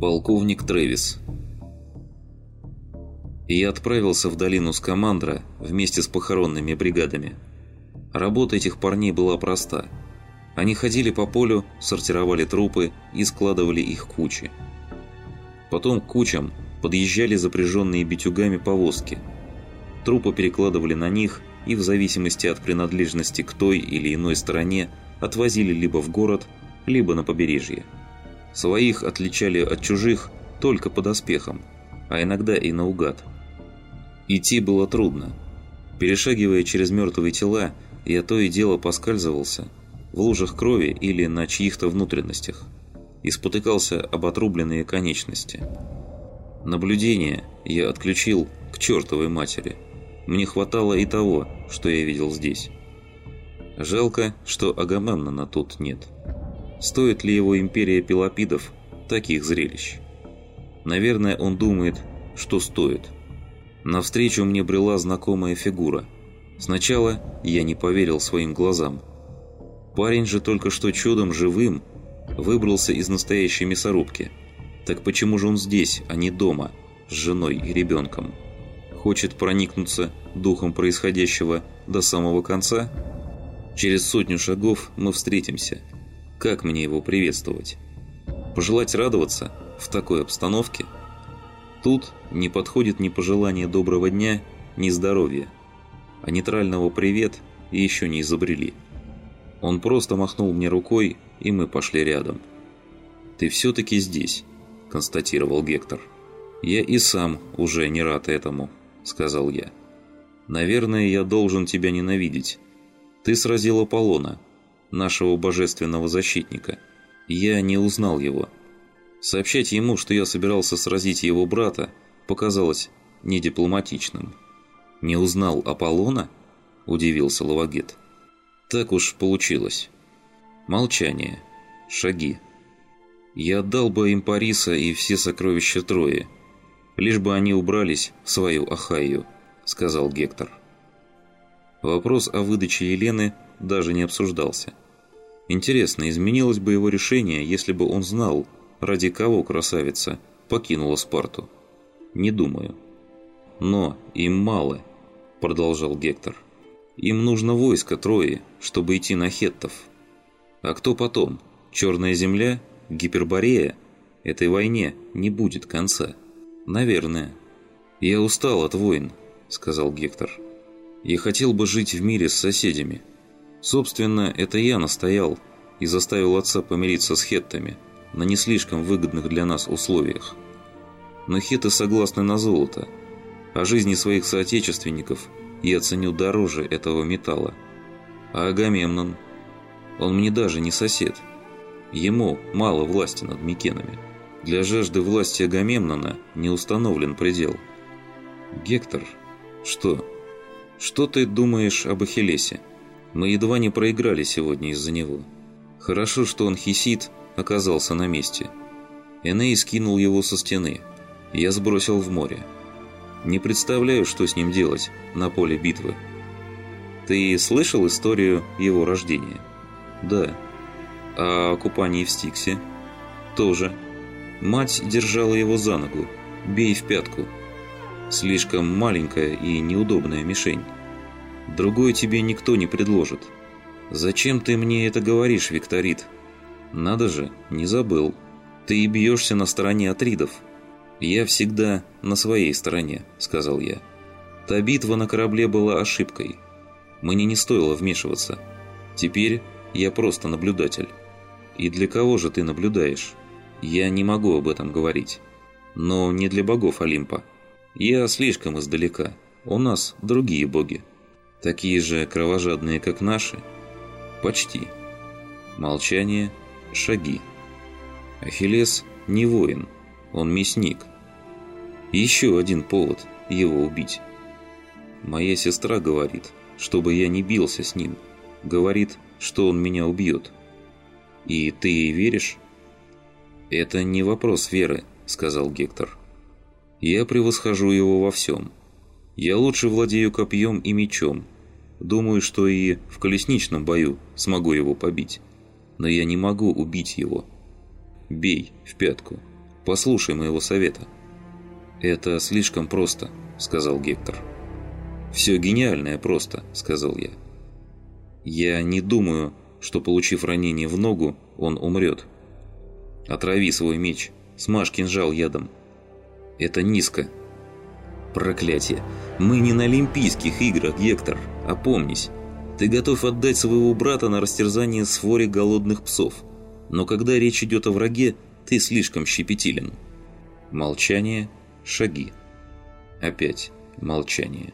Полковник Трэвис Я отправился в долину Скамандра вместе с похоронными бригадами. Работа этих парней была проста. Они ходили по полю, сортировали трупы и складывали их кучи. Потом к кучам подъезжали запряженные битюгами повозки. Трупы перекладывали на них и в зависимости от принадлежности к той или иной стороне отвозили либо в город, либо на побережье. Своих отличали от чужих только по доспехам, а иногда и наугад. Идти было трудно. Перешагивая через мертвые тела, я то и дело поскальзывался в лужах крови или на чьих-то внутренностях и спотыкался об отрубленные конечности. Наблюдение я отключил к чертовой матери. Мне хватало и того, что я видел здесь. Жалко, что Агамемнона тут нет. Стоит ли его империя пелопидов таких зрелищ? Наверное, он думает, что стоит. Навстречу мне брела знакомая фигура. Сначала я не поверил своим глазам. Парень же только что чудом живым выбрался из настоящей мясорубки. Так почему же он здесь, а не дома, с женой и ребенком? Хочет проникнуться духом происходящего до самого конца? Через сотню шагов мы встретимся – как мне его приветствовать? Пожелать радоваться в такой обстановке? Тут не подходит ни пожелание доброго дня, ни здоровья. А нейтрального «привет» еще не изобрели. Он просто махнул мне рукой, и мы пошли рядом. «Ты все-таки здесь», – констатировал Гектор. «Я и сам уже не рад этому», – сказал я. «Наверное, я должен тебя ненавидеть. Ты сразил Аполлона, нашего божественного защитника. Я не узнал его. Сообщать ему, что я собирался сразить его брата, показалось недипломатичным. «Не узнал Аполлона?» – удивился Лавагет. «Так уж получилось. Молчание. Шаги. Я отдал бы им Париса и все сокровища Трои, лишь бы они убрались в свою Ахайю», – сказал Гектор. Вопрос о выдаче Елены даже не обсуждался. Интересно, изменилось бы его решение, если бы он знал, ради кого красавица покинула Спарту? Не думаю. Но им мало, продолжал Гектор. Им нужно войско Трои, чтобы идти на хеттов. А кто потом? Черная земля? Гиперборея? Этой войне не будет конца. Наверное. Я устал от войн, сказал Гектор. Я хотел бы жить в мире с соседями. Собственно, это я настоял и заставил отца помириться с хеттами на не слишком выгодных для нас условиях. Но хетты согласны на золото, а жизни своих соотечественников я ценю дороже этого металла. А Агамемнон? Он мне даже не сосед. Ему мало власти над Микенами. Для жажды власти Агамемнона не установлен предел. Гектор, что? Что ты думаешь об Ахиллесе? Мы едва не проиграли сегодня из-за него. Хорошо, что он хисит оказался на месте. Эней скинул его со стены. Я сбросил в море. Не представляю, что с ним делать на поле битвы. Ты слышал историю его рождения? Да. А о купании в Стиксе? Тоже. Мать держала его за ногу. Бей в пятку. Слишком маленькая и неудобная мишень. Другой тебе никто не предложит. Зачем ты мне это говоришь, Викторит? Надо же, не забыл. Ты и бьешься на стороне Атридов. Я всегда на своей стороне, сказал я. Та битва на корабле была ошибкой. Мне не стоило вмешиваться. Теперь я просто наблюдатель. И для кого же ты наблюдаешь? Я не могу об этом говорить. Но не для богов Олимпа. Я слишком издалека. У нас другие боги. Такие же кровожадные, как наши? Почти. Молчание, шаги. Ахиллес не воин, он мясник. Еще один повод его убить. Моя сестра говорит, чтобы я не бился с ним. Говорит, что он меня убьет. И ты ей веришь? Это не вопрос веры, сказал Гектор. Я превосхожу его во всем. Я лучше владею копьем и мечом, Думаю, что и в колесничном бою смогу его побить. Но я не могу убить его. Бей в пятку. Послушай моего совета». «Это слишком просто», — сказал Гектор. «Все гениальное просто», — сказал я. «Я не думаю, что, получив ранение в ногу, он умрет. Отрави свой меч, смажь кинжал ядом. Это низко». «Проклятие! Мы не на Олимпийских играх, Гектор, опомнись. Ты готов отдать своего брата на растерзание своре голодных псов. Но когда речь идет о враге, ты слишком щепетилен». Молчание, шаги. Опять молчание.